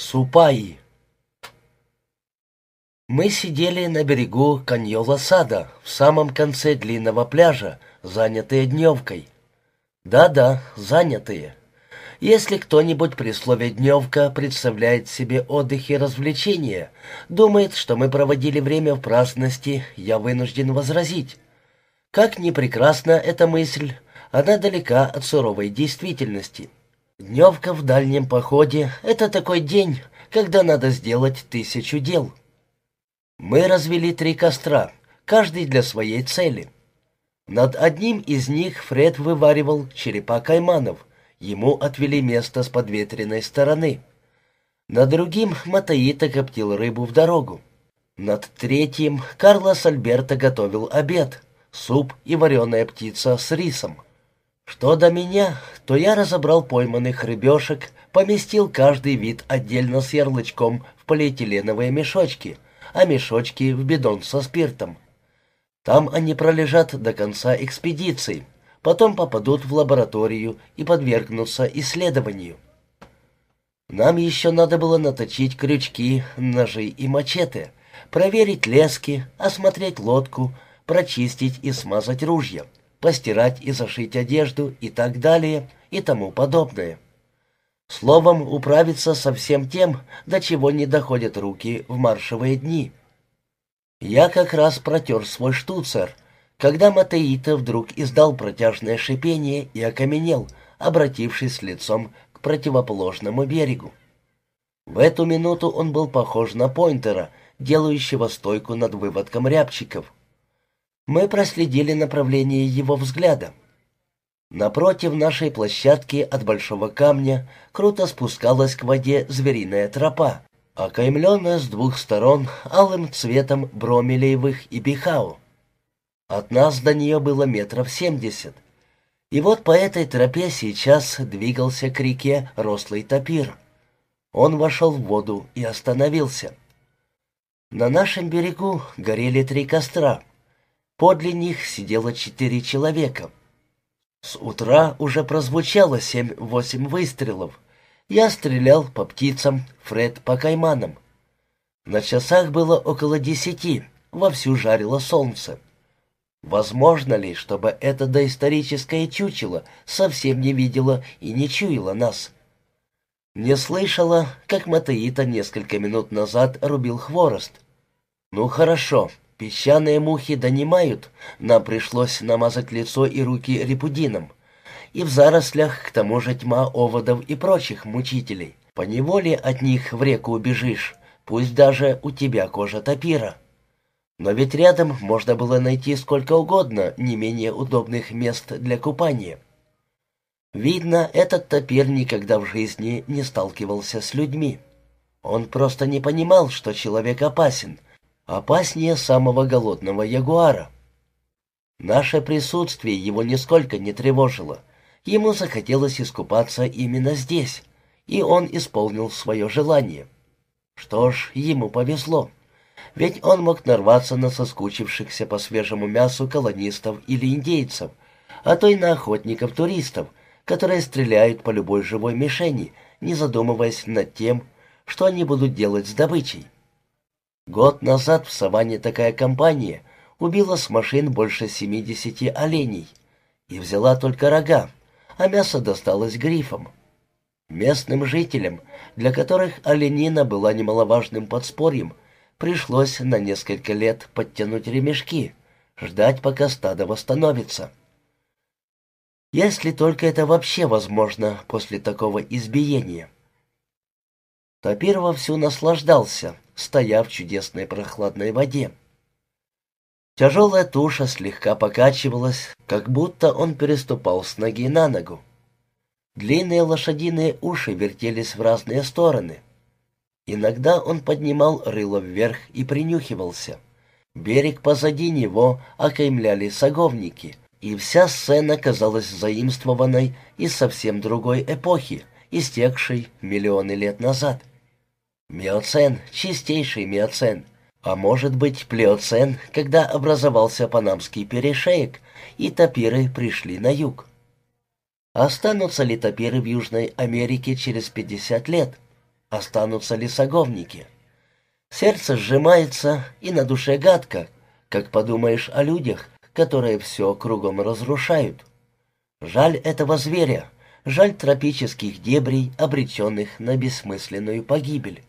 Супаи. Мы сидели на берегу Каньола-сада, в самом конце длинного пляжа, занятые дневкой. Да-да, занятые. Если кто-нибудь при слове «дневка» представляет себе отдых и развлечения, думает, что мы проводили время в праздности, я вынужден возразить. Как ни прекрасна эта мысль, она далека от суровой действительности. Дневка в дальнем походе — это такой день, когда надо сделать тысячу дел. Мы развели три костра, каждый для своей цели. Над одним из них Фред вываривал черепа кайманов, ему отвели место с подветренной стороны. Над другим Матаита коптил рыбу в дорогу. Над третьим Карлос Альберто готовил обед, суп и вареная птица с рисом. Что до меня, то я разобрал пойманных рыбешек, поместил каждый вид отдельно с ярлычком в полиэтиленовые мешочки, а мешочки в бидон со спиртом. Там они пролежат до конца экспедиции, потом попадут в лабораторию и подвергнутся исследованию. Нам еще надо было наточить крючки, ножи и мачете, проверить лески, осмотреть лодку, прочистить и смазать ружья постирать и зашить одежду и так далее и тому подобное. Словом, управиться со всем тем, до чего не доходят руки в маршевые дни. Я как раз протер свой штуцер, когда Матеита вдруг издал протяжное шипение и окаменел, обратившись лицом к противоположному берегу. В эту минуту он был похож на поинтера, делающего стойку над выводком рябчиков — мы проследили направление его взгляда. Напротив нашей площадки от большого камня круто спускалась к воде звериная тропа, окаймленная с двух сторон алым цветом бромелеевых и бихау. От нас до нее было метров семьдесят. И вот по этой тропе сейчас двигался к реке рослый топир. Он вошел в воду и остановился. На нашем берегу горели три костра — Подле них сидело четыре человека. С утра уже прозвучало семь-восемь выстрелов. Я стрелял по птицам, Фред по кайманам. На часах было около десяти, вовсю жарило солнце. Возможно ли, чтобы это доисторическое чучело совсем не видело и не чуяло нас? Не слышала, как Матеита несколько минут назад рубил хворост. Ну хорошо, Песчаные мухи донимают, нам пришлось намазать лицо и руки репудином. И в зарослях к тому же тьма оводов и прочих мучителей. По неволе от них в реку убежишь, пусть даже у тебя кожа топира. Но ведь рядом можно было найти сколько угодно не менее удобных мест для купания. Видно, этот топир никогда в жизни не сталкивался с людьми. Он просто не понимал, что человек опасен — опаснее самого голодного ягуара. Наше присутствие его нисколько не тревожило. Ему захотелось искупаться именно здесь, и он исполнил свое желание. Что ж, ему повезло. Ведь он мог нарваться на соскучившихся по свежему мясу колонистов или индейцев, а то и на охотников-туристов, которые стреляют по любой живой мишени, не задумываясь над тем, что они будут делать с добычей. Год назад в саванне такая компания убила с машин больше 70 оленей и взяла только рога, а мясо досталось грифам. Местным жителям, для которых оленина была немаловажным подспорьем, пришлось на несколько лет подтянуть ремешки, ждать, пока стадо восстановится. Если только это вообще возможно после такого избиения. Тапир вовсю наслаждался — стоя в чудесной прохладной воде. Тяжелая туша слегка покачивалась, как будто он переступал с ноги на ногу. Длинные лошадиные уши вертелись в разные стороны. Иногда он поднимал рыло вверх и принюхивался. Берег позади него окаймляли саговники, и вся сцена казалась заимствованной из совсем другой эпохи, истекшей миллионы лет назад. Миоцен, чистейший миоцен. А может быть, плеоцен, когда образовался Панамский перешеек, и тапиры пришли на юг. Останутся ли тапиры в Южной Америке через 50 лет? останутся лесоговники. Сердце сжимается, и на душе гадко, как подумаешь о людях, которые все кругом разрушают. Жаль этого зверя, жаль тропических дебрей, обреченных на бессмысленную погибель.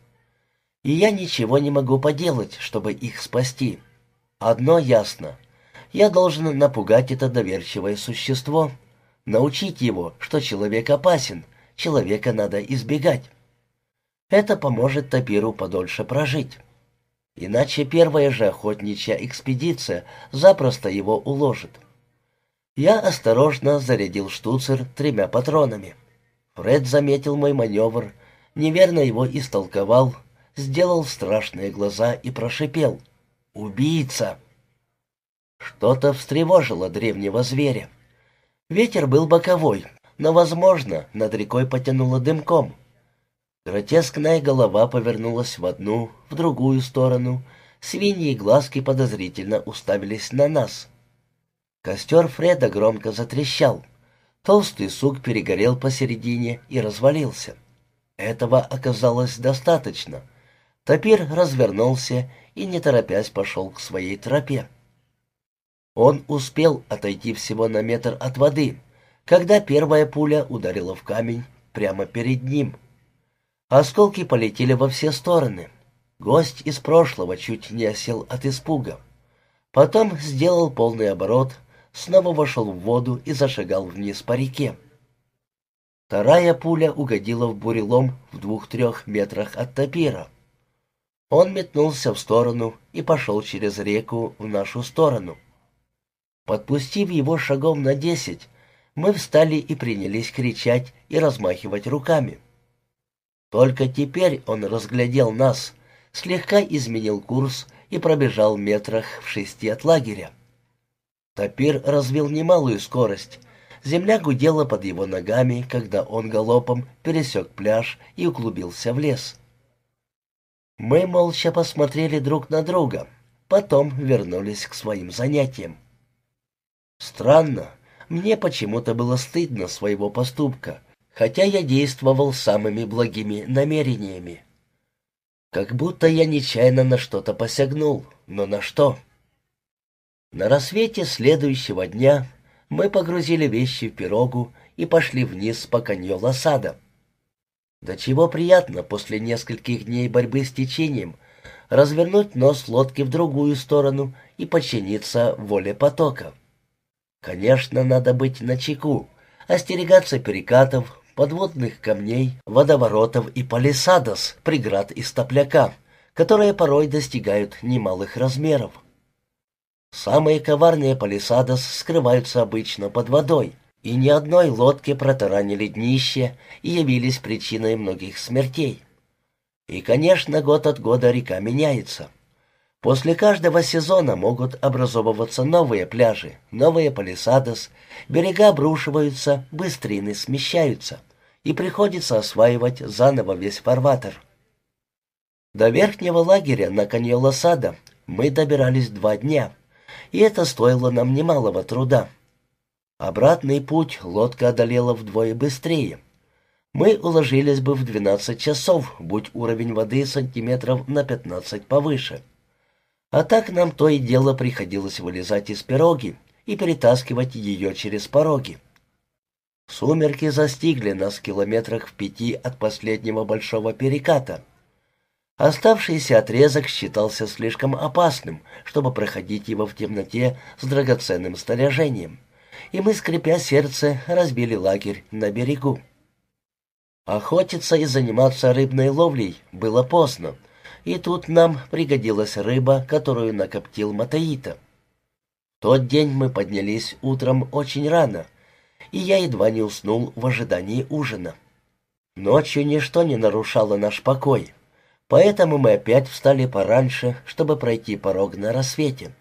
И я ничего не могу поделать, чтобы их спасти. Одно ясно. Я должен напугать это доверчивое существо, научить его, что человек опасен, человека надо избегать. Это поможет Тапиру подольше прожить. Иначе первая же охотничья экспедиция запросто его уложит. Я осторожно зарядил штуцер тремя патронами. Фред заметил мой маневр, неверно его истолковал, сделал страшные глаза и прошипел. «Убийца!» Что-то встревожило древнего зверя. Ветер был боковой, но, возможно, над рекой потянуло дымком. Гротескная голова повернулась в одну, в другую сторону. Свиньи глазки подозрительно уставились на нас. Костер Фреда громко затрещал. Толстый сук перегорел посередине и развалился. Этого оказалось достаточно. Топир развернулся и, не торопясь, пошел к своей тропе. Он успел отойти всего на метр от воды, когда первая пуля ударила в камень прямо перед ним. Осколки полетели во все стороны. Гость из прошлого чуть не осел от испуга. Потом сделал полный оборот, снова вошел в воду и зашагал вниз по реке. Вторая пуля угодила в бурелом в двух-трех метрах от топира. Он метнулся в сторону и пошел через реку в нашу сторону. Подпустив его шагом на десять, мы встали и принялись кричать и размахивать руками. Только теперь он разглядел нас, слегка изменил курс и пробежал метрах в шести от лагеря. Топир развил немалую скорость. Земля гудела под его ногами, когда он галопом пересек пляж и углубился в лес. Мы молча посмотрели друг на друга, потом вернулись к своим занятиям. Странно, мне почему-то было стыдно своего поступка, хотя я действовал самыми благими намерениями. Как будто я нечаянно на что-то посягнул, но на что? На рассвете следующего дня мы погрузили вещи в пирогу и пошли вниз по каньолу сада. До чего приятно после нескольких дней борьбы с течением развернуть нос лодки в другую сторону и подчиниться воле потока. Конечно, надо быть начеку, остерегаться перекатов, подводных камней, водоворотов и палисадос, преград из топляка, которые порой достигают немалых размеров. Самые коварные палисадос скрываются обычно под водой, и ни одной лодке протаранили днище и явились причиной многих смертей. И, конечно, год от года река меняется — После каждого сезона могут образовываться новые пляжи, новые палисадос, берега обрушиваются, быстрины смещаются, и приходится осваивать заново весь фарватер. До верхнего лагеря на Каньоло-Сада мы добирались два дня, и это стоило нам немалого труда. Обратный путь лодка одолела вдвое быстрее. Мы уложились бы в 12 часов, будь уровень воды сантиметров на 15 повыше. А так нам то и дело приходилось вылезать из пироги и перетаскивать ее через пороги. Сумерки застигли нас в километрах в пяти от последнего большого переката. Оставшийся отрезок считался слишком опасным, чтобы проходить его в темноте с драгоценным снаряжением, и мы, скрипя сердце, разбили лагерь на берегу. Охотиться и заниматься рыбной ловлей было поздно, и тут нам пригодилась рыба, которую накоптил Матаита. В тот день мы поднялись утром очень рано, и я едва не уснул в ожидании ужина. Ночью ничто не нарушало наш покой, поэтому мы опять встали пораньше, чтобы пройти порог на рассвете.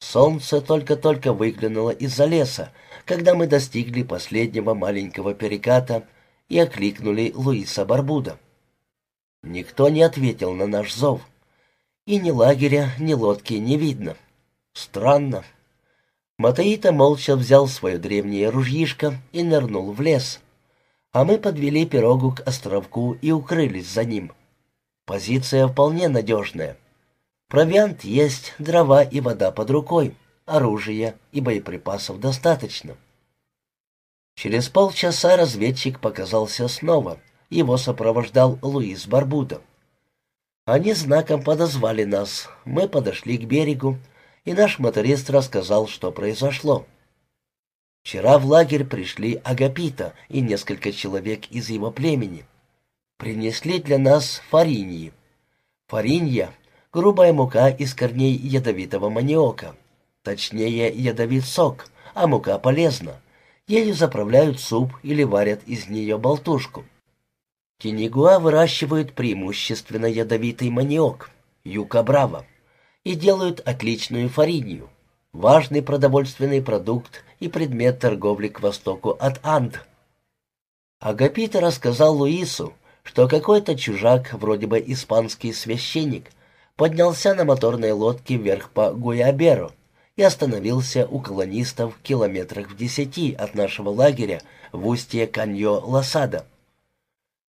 Солнце только-только выглянуло из-за леса, когда мы достигли последнего маленького переката и окликнули Луиса Барбуда. Никто не ответил на наш зов. И ни лагеря, ни лодки не видно. Странно. Матаита молча взял свое древнее ружьишко и нырнул в лес. А мы подвели пирогу к островку и укрылись за ним. Позиция вполне надежная. Провиант есть, дрова и вода под рукой, оружия и боеприпасов достаточно. Через полчаса разведчик показался снова. Его сопровождал Луис Барбуда. Они знаком подозвали нас. Мы подошли к берегу, и наш моторист рассказал, что произошло. Вчера в лагерь пришли Агапита и несколько человек из его племени. Принесли для нас фариньи. Фаринья — грубая мука из корней ядовитого маниока. Точнее, ядовит сок, а мука полезна. Ею заправляют суп или варят из нее болтушку. Тинигуа выращивают преимущественно ядовитый маниок, юка браво, и делают отличную фаринью, важный продовольственный продукт и предмет торговли к востоку от Анд. Агапита рассказал Луису, что какой-то чужак, вроде бы испанский священник, поднялся на моторной лодке вверх по Гуяберу и остановился у колонистов в километрах в десяти от нашего лагеря в устье Каньо-Лосада.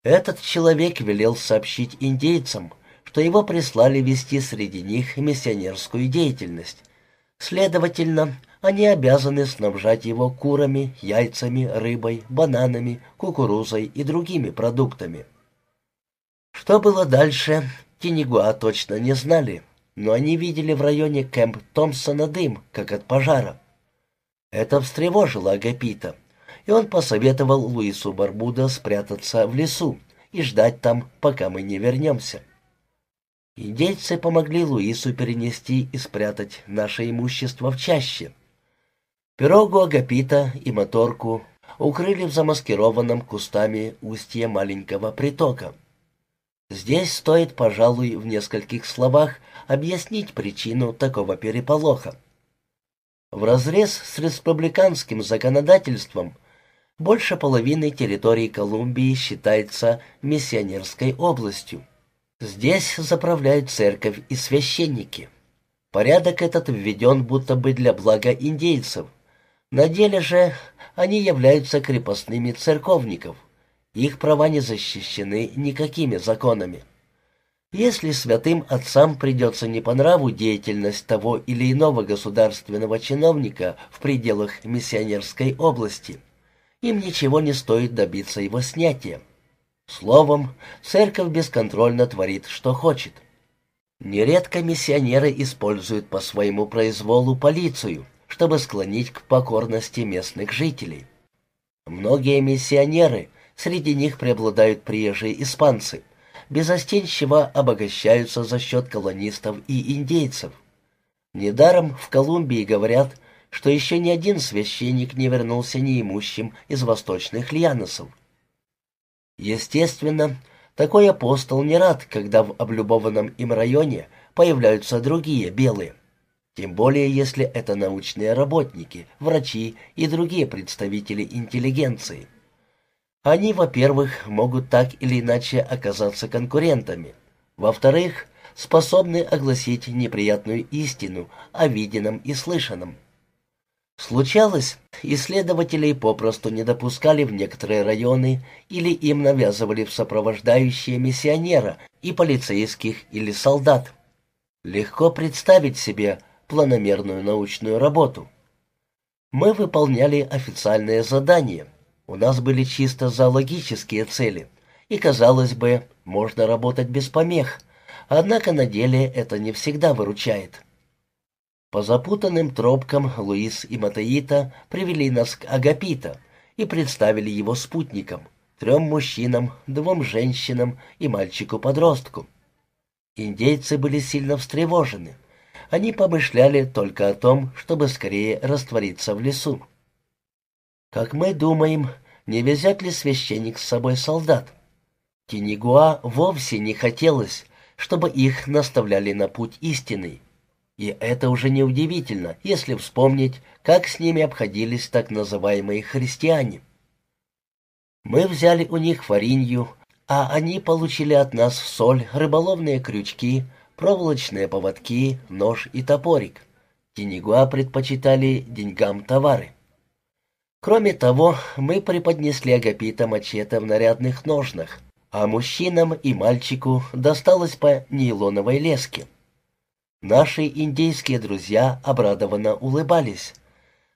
Этот человек велел сообщить индейцам, что его прислали вести среди них миссионерскую деятельность. Следовательно, они обязаны снабжать его курами, яйцами, рыбой, бананами, кукурузой и другими продуктами. Что было дальше, Тинигуа точно не знали, но они видели в районе Кэмп Томпсона дым, как от пожара. Это встревожило Агапита, и он посоветовал Луису Барбуда спрятаться в лесу и ждать там, пока мы не вернемся. Индейцы помогли Луису перенести и спрятать наше имущество в чаще. Пирогу Агапита и моторку укрыли в замаскированном кустами устье маленького притока. Здесь стоит, пожалуй, в нескольких словах объяснить причину такого переполоха. В разрез с республиканским законодательством больше половины территории Колумбии считается миссионерской областью. Здесь заправляют церковь и священники. Порядок этот введен будто бы для блага индейцев. На деле же они являются крепостными церковников. Их права не защищены никакими законами. Если святым отцам придется не по нраву деятельность того или иного государственного чиновника в пределах миссионерской области, им ничего не стоит добиться его снятия. Словом, церковь бесконтрольно творит, что хочет. Нередко миссионеры используют по своему произволу полицию, чтобы склонить к покорности местных жителей. Многие миссионеры Среди них преобладают приезжие испанцы. Безостенчиво обогащаются за счет колонистов и индейцев. Недаром в Колумбии говорят, что еще ни один священник не вернулся неимущим из восточных льяносов. Естественно, такой апостол не рад, когда в облюбованном им районе появляются другие белые. Тем более, если это научные работники, врачи и другие представители интеллигенции. Они, во-первых, могут так или иначе оказаться конкурентами. Во-вторых, способны огласить неприятную истину о виденном и слышанном. Случалось, исследователей попросту не допускали в некоторые районы или им навязывали в сопровождающие миссионера и полицейских или солдат. Легко представить себе планомерную научную работу. Мы выполняли официальные задания – у нас были чисто зоологические цели, и, казалось бы, можно работать без помех, однако на деле это не всегда выручает. По запутанным тропкам Луис и Матаита привели нас к Агапита и представили его спутникам, трем мужчинам, двум женщинам и мальчику-подростку. Индейцы были сильно встревожены. Они помышляли только о том, чтобы скорее раствориться в лесу. Как мы думаем, не везет ли священник с собой солдат? Тинигуа вовсе не хотелось, чтобы их наставляли на путь истинный. И это уже не удивительно, если вспомнить, как с ними обходились так называемые христиане. Мы взяли у них фаринью, а они получили от нас соль, рыболовные крючки, проволочные поводки, нож и топорик. Тинигуа предпочитали деньгам товары. Кроме того, мы преподнесли Агапита мачете в нарядных ножнах, а мужчинам и мальчику досталось по нейлоновой леске. Наши индейские друзья обрадованно улыбались.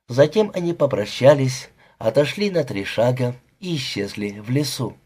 Затем они попрощались, отошли на три шага и исчезли в лесу.